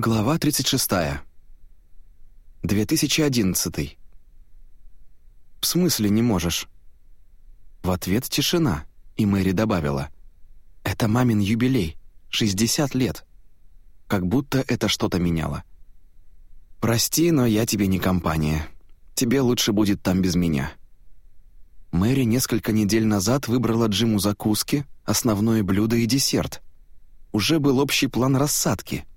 Глава 36. 2011. «В смысле не можешь?» В ответ тишина, и Мэри добавила. «Это мамин юбилей, 60 лет». Как будто это что-то меняло. «Прости, но я тебе не компания. Тебе лучше будет там без меня». Мэри несколько недель назад выбрала Джиму закуски, основное блюдо и десерт. Уже был общий план рассадки —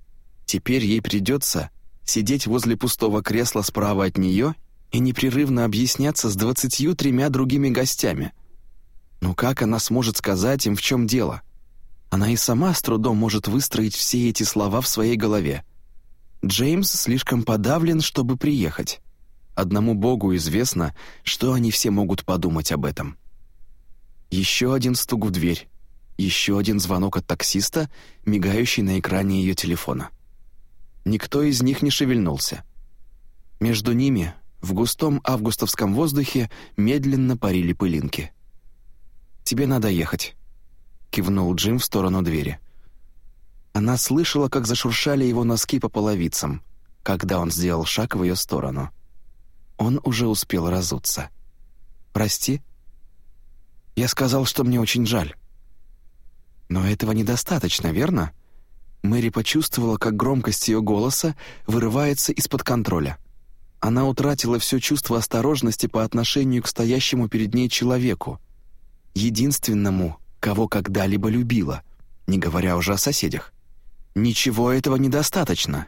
Теперь ей придется сидеть возле пустого кресла справа от нее и непрерывно объясняться с двадцатью тремя другими гостями. Но как она сможет сказать им, в чем дело? Она и сама с трудом может выстроить все эти слова в своей голове. Джеймс слишком подавлен, чтобы приехать. Одному Богу известно, что они все могут подумать об этом. Еще один стук в дверь. Еще один звонок от таксиста, мигающий на экране ее телефона. Никто из них не шевельнулся. Между ними, в густом августовском воздухе, медленно парили пылинки. «Тебе надо ехать», — кивнул Джим в сторону двери. Она слышала, как зашуршали его носки по половицам, когда он сделал шаг в ее сторону. Он уже успел разуться. «Прости?» «Я сказал, что мне очень жаль». «Но этого недостаточно, верно?» Мэри почувствовала, как громкость ее голоса вырывается из-под контроля. Она утратила все чувство осторожности по отношению к стоящему перед ней человеку, единственному, кого когда-либо любила, не говоря уже о соседях. «Ничего этого недостаточно,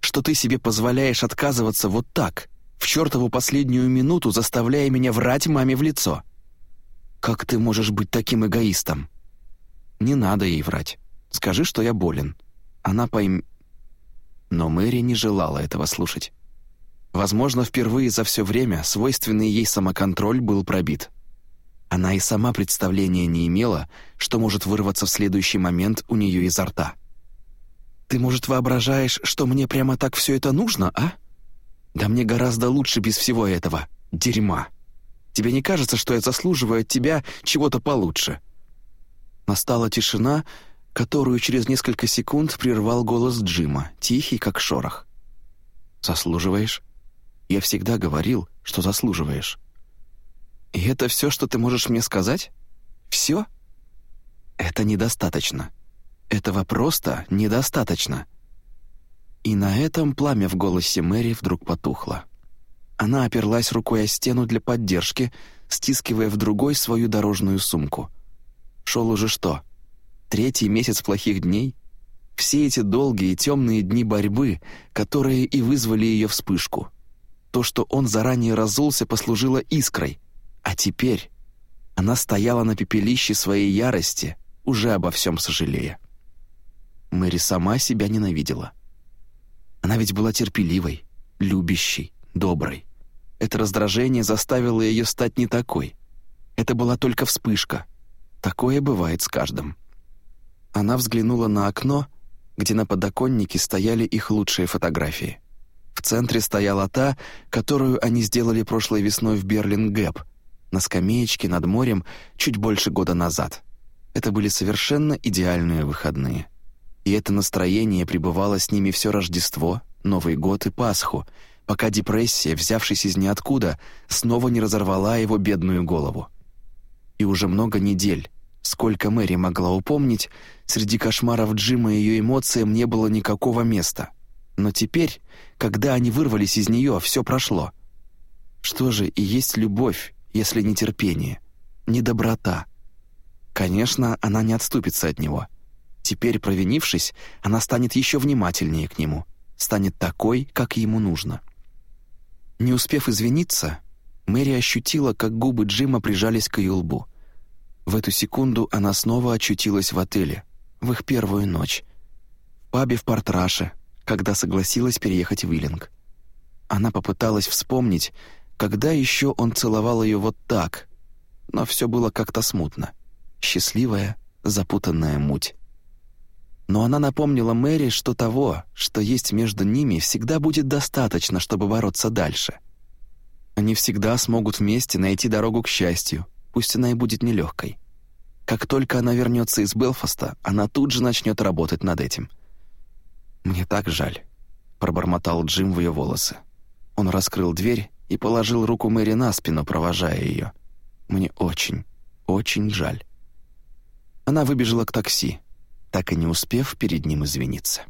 что ты себе позволяешь отказываться вот так, в чертову последнюю минуту заставляя меня врать маме в лицо. Как ты можешь быть таким эгоистом?» «Не надо ей врать. Скажи, что я болен. Она пойм... Но Мэри не желала этого слушать. Возможно, впервые за все время свойственный ей самоконтроль был пробит. Она и сама представления не имела, что может вырваться в следующий момент у нее изо рта. «Ты, может, воображаешь, что мне прямо так все это нужно, а? Да мне гораздо лучше без всего этого. Дерьма. Тебе не кажется, что я заслуживаю от тебя чего-то получше?» Настала тишина, которую через несколько секунд прервал голос Джима, тихий, как шорох. «Заслуживаешь? Я всегда говорил, что заслуживаешь». «И это все, что ты можешь мне сказать? Все?» «Это недостаточно. Этого просто недостаточно». И на этом пламя в голосе Мэри вдруг потухло. Она оперлась рукой о стену для поддержки, стискивая в другой свою дорожную сумку. Шел уже что? Третий месяц плохих дней? Все эти долгие темные дни борьбы, которые и вызвали ее вспышку. То, что он заранее разулся, послужило искрой. А теперь она стояла на пепелище своей ярости, уже обо всем сожалея. Мэри сама себя ненавидела. Она ведь была терпеливой, любящей, доброй. Это раздражение заставило ее стать не такой. Это была только вспышка. Такое бывает с каждым. Она взглянула на окно, где на подоконнике стояли их лучшие фотографии. В центре стояла та, которую они сделали прошлой весной в Берлин-Гэп, на скамеечке над морем чуть больше года назад. Это были совершенно идеальные выходные. И это настроение пребывало с ними все Рождество, Новый год и Пасху, пока депрессия, взявшись из ниоткуда, снова не разорвала его бедную голову. И уже много недель, сколько Мэри могла упомнить, Среди кошмаров Джима и ее эмоциям не было никакого места. Но теперь, когда они вырвались из нее, все прошло. Что же и есть любовь, если не терпение, не доброта? Конечно, она не отступится от него. Теперь, провинившись, она станет еще внимательнее к нему, станет такой, как ему нужно. Не успев извиниться, Мэри ощутила, как губы Джима прижались к ее лбу. В эту секунду она снова очутилась в отеле — в их первую ночь. В пабе в Портраше, когда согласилась переехать в Виллинг. Она попыталась вспомнить, когда еще он целовал ее вот так, но все было как-то смутно. Счастливая, запутанная муть. Но она напомнила Мэри, что того, что есть между ними, всегда будет достаточно, чтобы бороться дальше. Они всегда смогут вместе найти дорогу к счастью, пусть она и будет нелегкой. Как только она вернется из Белфаста, она тут же начнет работать над этим. «Мне так жаль», пробормотал Джим в ее волосы. Он раскрыл дверь и положил руку Мэри на спину, провожая ее. «Мне очень, очень жаль». Она выбежала к такси, так и не успев перед ним извиниться.